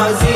azim.